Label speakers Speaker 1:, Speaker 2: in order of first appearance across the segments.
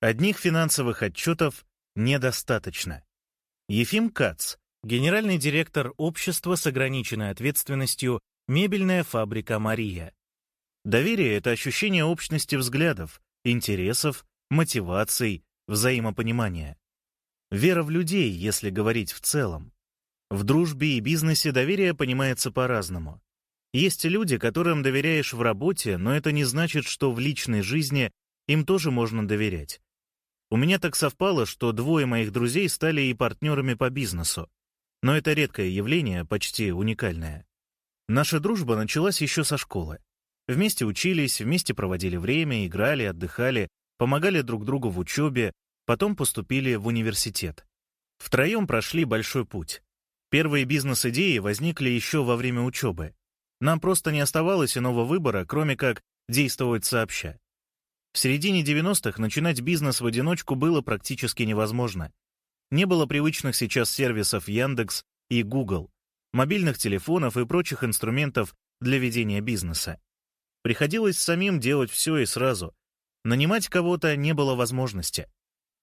Speaker 1: Одних финансовых отчетов недостаточно. Ефим Кац, генеральный директор общества с ограниченной ответственностью «Мебельная фабрика Мария». Доверие — это ощущение общности взглядов, интересов, мотиваций, взаимопонимания. Вера в людей, если говорить в целом. В дружбе и бизнесе доверие понимается по-разному. Есть люди, которым доверяешь в работе, но это не значит, что в личной жизни им тоже можно доверять. У меня так совпало, что двое моих друзей стали и партнерами по бизнесу. Но это редкое явление, почти уникальное. Наша дружба началась еще со школы. Вместе учились, вместе проводили время, играли, отдыхали, помогали друг другу в учебе, потом поступили в университет. Втроем прошли большой путь. Первые бизнес-идеи возникли еще во время учебы. Нам просто не оставалось иного выбора, кроме как действовать сообща. В середине 90-х начинать бизнес в одиночку было практически невозможно. Не было привычных сейчас сервисов Яндекс и Google, мобильных телефонов и прочих инструментов для ведения бизнеса. Приходилось самим делать все и сразу. Нанимать кого-то не было возможности.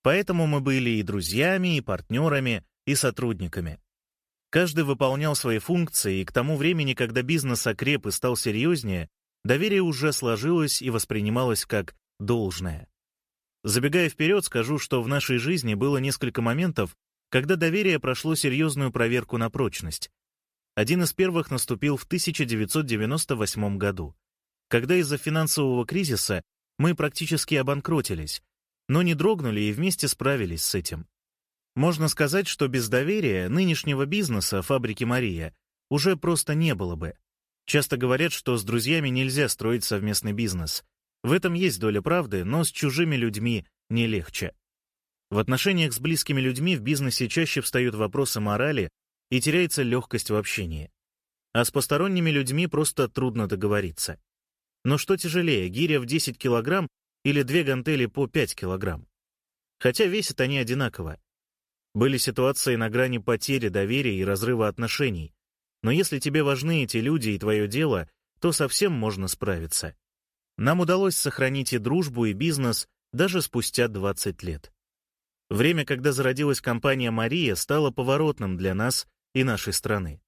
Speaker 1: Поэтому мы были и друзьями, и партнерами, и сотрудниками. Каждый выполнял свои функции, и к тому времени, когда бизнес окреп и стал серьезнее, доверие уже сложилось и воспринималось как должное. Забегая вперед, скажу, что в нашей жизни было несколько моментов, когда доверие прошло серьезную проверку на прочность. Один из первых наступил в 1998 году, когда из-за финансового кризиса мы практически обанкротились, но не дрогнули и вместе справились с этим. Можно сказать, что без доверия нынешнего бизнеса фабрики «Мария» уже просто не было бы. Часто говорят, что с друзьями нельзя строить совместный бизнес. В этом есть доля правды, но с чужими людьми не легче. В отношениях с близкими людьми в бизнесе чаще встают вопросы морали и теряется легкость в общении. А с посторонними людьми просто трудно договориться. Но что тяжелее, гиря в 10 килограмм или две гантели по 5 килограмм? Хотя весят они одинаково. Были ситуации на грани потери доверия и разрыва отношений. Но если тебе важны эти люди и твое дело, то совсем можно справиться. Нам удалось сохранить и дружбу, и бизнес даже спустя 20 лет. Время, когда зародилась компания «Мария», стало поворотным для нас и нашей страны.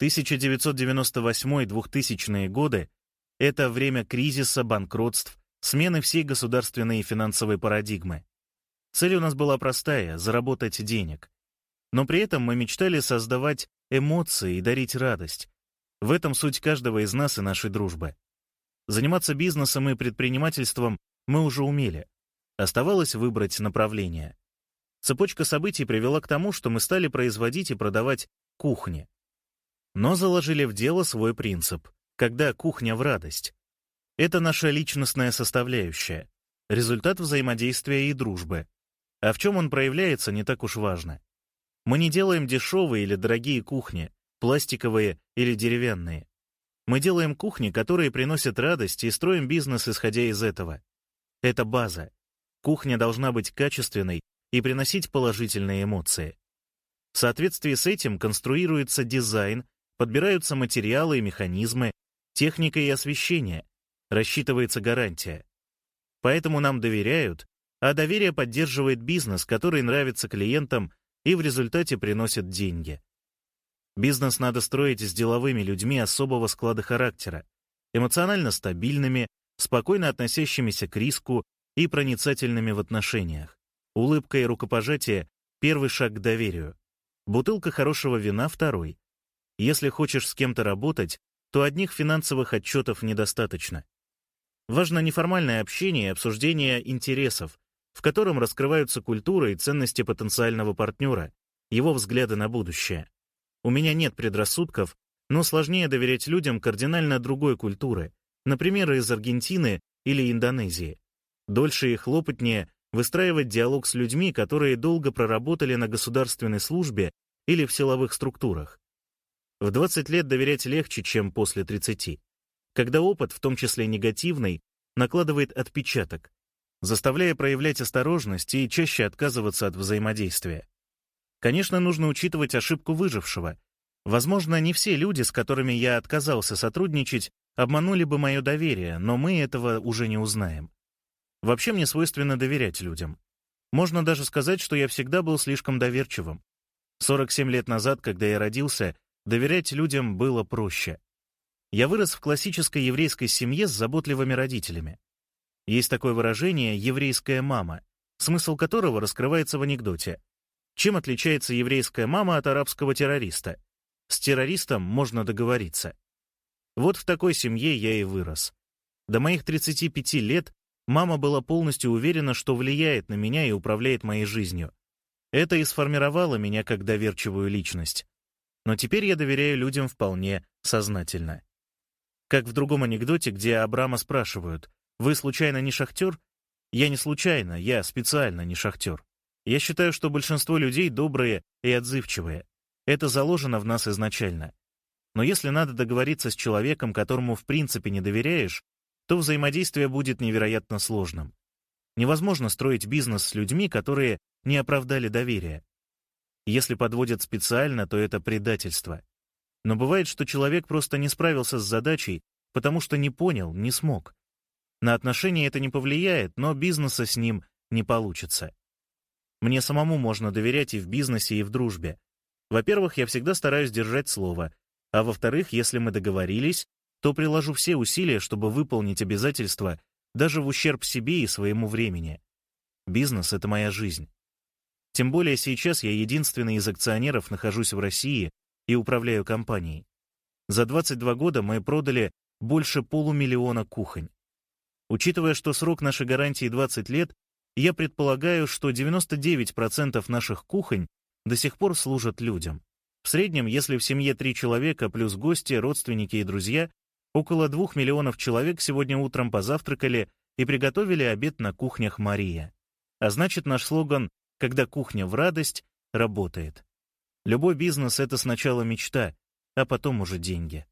Speaker 1: 1998-2000-е годы — это время кризиса, банкротств, смены всей государственной и финансовой парадигмы. Цель у нас была простая — заработать денег. Но при этом мы мечтали создавать эмоции и дарить радость. В этом суть каждого из нас и нашей дружбы. Заниматься бизнесом и предпринимательством мы уже умели. Оставалось выбрать направление. Цепочка событий привела к тому, что мы стали производить и продавать кухни. Но заложили в дело свой принцип, когда кухня в радость. Это наша личностная составляющая, результат взаимодействия и дружбы. А в чем он проявляется, не так уж важно. Мы не делаем дешевые или дорогие кухни, пластиковые или деревянные. Мы делаем кухни, которые приносят радость, и строим бизнес, исходя из этого. Это база. Кухня должна быть качественной и приносить положительные эмоции. В соответствии с этим конструируется дизайн, подбираются материалы и механизмы, техника и освещение, рассчитывается гарантия. Поэтому нам доверяют, а доверие поддерживает бизнес, который нравится клиентам и в результате приносит деньги. Бизнес надо строить с деловыми людьми особого склада характера, эмоционально стабильными, спокойно относящимися к риску и проницательными в отношениях. Улыбка и рукопожатие — первый шаг к доверию. Бутылка хорошего вина — второй. Если хочешь с кем-то работать, то одних финансовых отчетов недостаточно. Важно неформальное общение и обсуждение интересов, в котором раскрываются культура и ценности потенциального партнера, его взгляды на будущее. У меня нет предрассудков, но сложнее доверять людям кардинально другой культуры, например, из Аргентины или Индонезии. Дольше и хлопотнее выстраивать диалог с людьми, которые долго проработали на государственной службе или в силовых структурах. В 20 лет доверять легче, чем после 30, когда опыт, в том числе негативный, накладывает отпечаток, заставляя проявлять осторожность и чаще отказываться от взаимодействия. Конечно, нужно учитывать ошибку выжившего. Возможно, не все люди, с которыми я отказался сотрудничать, обманули бы мое доверие, но мы этого уже не узнаем. Вообще мне свойственно доверять людям. Можно даже сказать, что я всегда был слишком доверчивым. 47 лет назад, когда я родился, доверять людям было проще. Я вырос в классической еврейской семье с заботливыми родителями. Есть такое выражение «еврейская мама», смысл которого раскрывается в анекдоте. Чем отличается еврейская мама от арабского террориста? С террористом можно договориться. Вот в такой семье я и вырос. До моих 35 лет мама была полностью уверена, что влияет на меня и управляет моей жизнью. Это и сформировало меня как доверчивую личность. Но теперь я доверяю людям вполне сознательно. Как в другом анекдоте, где Абрама спрашивают, «Вы случайно не шахтер?» Я не случайно, я специально не шахтер. Я считаю, что большинство людей добрые и отзывчивые. Это заложено в нас изначально. Но если надо договориться с человеком, которому в принципе не доверяешь, то взаимодействие будет невероятно сложным. Невозможно строить бизнес с людьми, которые не оправдали доверия. Если подводят специально, то это предательство. Но бывает, что человек просто не справился с задачей, потому что не понял, не смог. На отношения это не повлияет, но бизнеса с ним не получится. Мне самому можно доверять и в бизнесе, и в дружбе. Во-первых, я всегда стараюсь держать слово, а во-вторых, если мы договорились, то приложу все усилия, чтобы выполнить обязательства даже в ущерб себе и своему времени. Бизнес — это моя жизнь. Тем более сейчас я единственный из акционеров нахожусь в России и управляю компанией. За 22 года мы продали больше полумиллиона кухонь. Учитывая, что срок нашей гарантии 20 лет, я предполагаю, что 99% наших кухонь до сих пор служат людям. В среднем, если в семье три человека плюс гости, родственники и друзья, около двух миллионов человек сегодня утром позавтракали и приготовили обед на кухнях Мария. А значит, наш слоган «Когда кухня в радость» работает. Любой бизнес — это сначала мечта, а потом уже деньги.